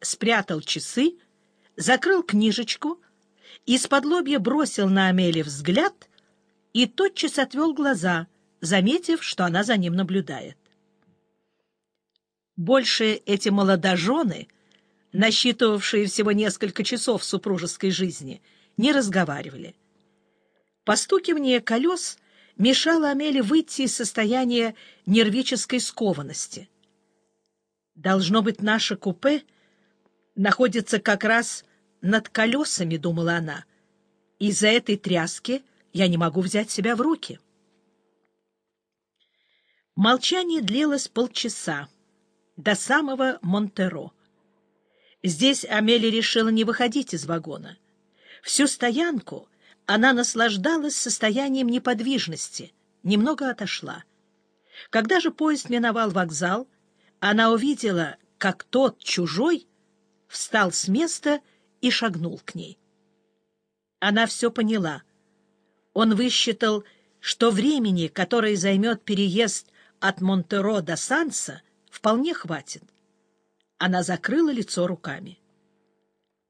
спрятал часы, закрыл книжечку, из-под лобья бросил на Амели взгляд и тотчас отвел глаза, заметив, что она за ним наблюдает. Больше эти молодожены, насчитывавшие всего несколько часов супружеской жизни, не разговаривали. Постукивание колес мешало Амеле выйти из состояния нервической скованности. «Должно быть, наше купе находится как раз над колесами», — думала она. «Из-за этой тряски я не могу взять себя в руки». Молчание длилось полчаса, до самого Монтеро. Здесь Амели решила не выходить из вагона. Всю стоянку она наслаждалась состоянием неподвижности, немного отошла. Когда же поезд миновал вокзал, она увидела, как тот, чужой, встал с места и шагнул к ней. Она все поняла. Он высчитал, что времени, которое займет переезд от Монтеро до Санса, вполне хватит. Она закрыла лицо руками.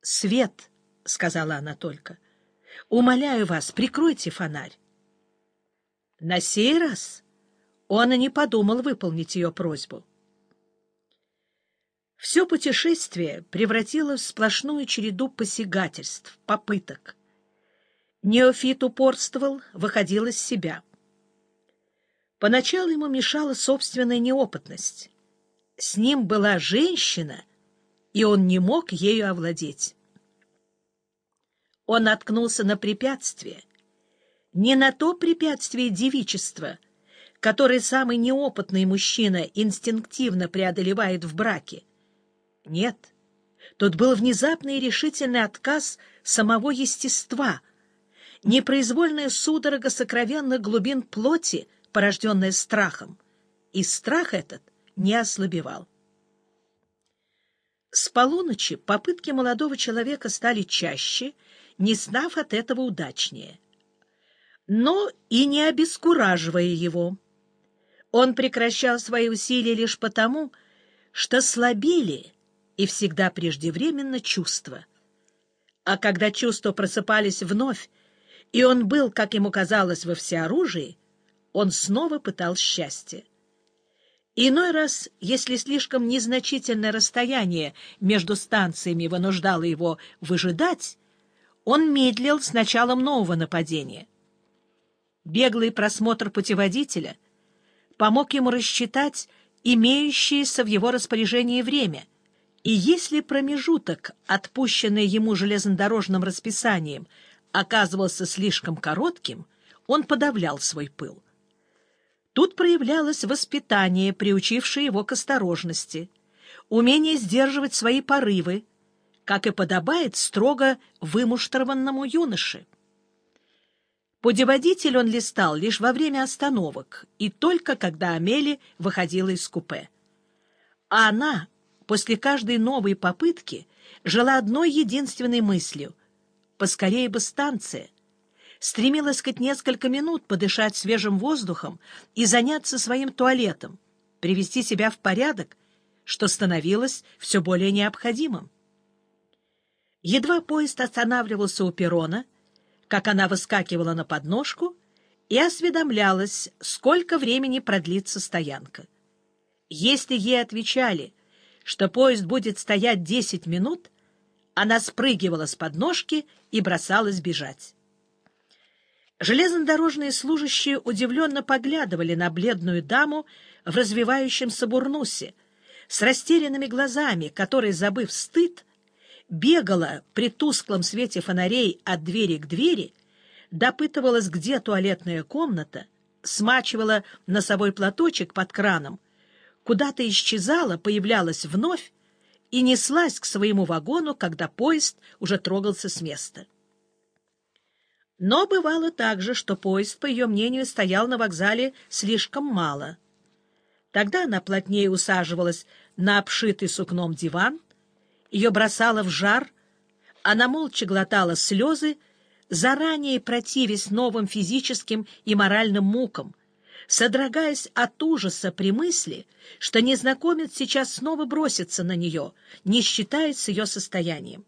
«Свет», — сказала она только, — «умоляю вас, прикройте фонарь». На сей раз он и не подумал выполнить ее просьбу. Все путешествие превратилось в сплошную череду посягательств, попыток. Неофит упорствовал, выходил из себя. Поначалу ему мешала собственная неопытность. С ним была женщина, и он не мог ею овладеть. Он наткнулся на препятствие, не на то препятствие девичества, которое самый неопытный мужчина инстинктивно преодолевает в браке, нет, тут был внезапный и решительный отказ самого естества, непроизвольная судорога сокровенных глубин плоти, порожденная страхом, и страх этот не ослабевал. С полуночи попытки молодого человека стали чаще, не став от этого удачнее. Но и не обескураживая его. Он прекращал свои усилия лишь потому, что слабели и всегда преждевременно чувства. А когда чувства просыпались вновь, и он был, как ему казалось, во всеоружии, он снова пытал счастье. Иной раз, если слишком незначительное расстояние между станциями вынуждало его выжидать, он медлил с началом нового нападения. Беглый просмотр путеводителя помог ему рассчитать имеющееся в его распоряжении время — и если промежуток, отпущенный ему железнодорожным расписанием, оказывался слишком коротким, он подавлял свой пыл. Тут проявлялось воспитание, приучившее его к осторожности, умение сдерживать свои порывы, как и подобает строго вымуштрованному юноше. Путеводитель он листал лишь во время остановок и только когда Амели выходила из купе. А она, после каждой новой попытки жила одной единственной мыслью — поскорее бы станция. Стремилась хоть несколько минут подышать свежим воздухом и заняться своим туалетом, привести себя в порядок, что становилось все более необходимым. Едва поезд останавливался у перрона, как она выскакивала на подножку и осведомлялась, сколько времени продлится стоянка. Если ей отвечали — что поезд будет стоять десять минут, она спрыгивала с подножки и бросалась бежать. Железнодорожные служащие удивленно поглядывали на бледную даму в развивающемся бурнусе, с растерянными глазами, которая, забыв стыд, бегала при тусклом свете фонарей от двери к двери, допытывалась, где туалетная комната, смачивала носовой платочек под краном, куда-то исчезала, появлялась вновь и неслась к своему вагону, когда поезд уже трогался с места. Но бывало также, что поезд, по ее мнению, стоял на вокзале слишком мало. Тогда она плотнее усаживалась на обшитый сукном диван, ее бросало в жар, она молча глотала слезы, заранее противясь новым физическим и моральным мукам, содрогаясь от ужаса при мысли, что незнакомец сейчас снова бросится на нее, не считаясь с ее состоянием.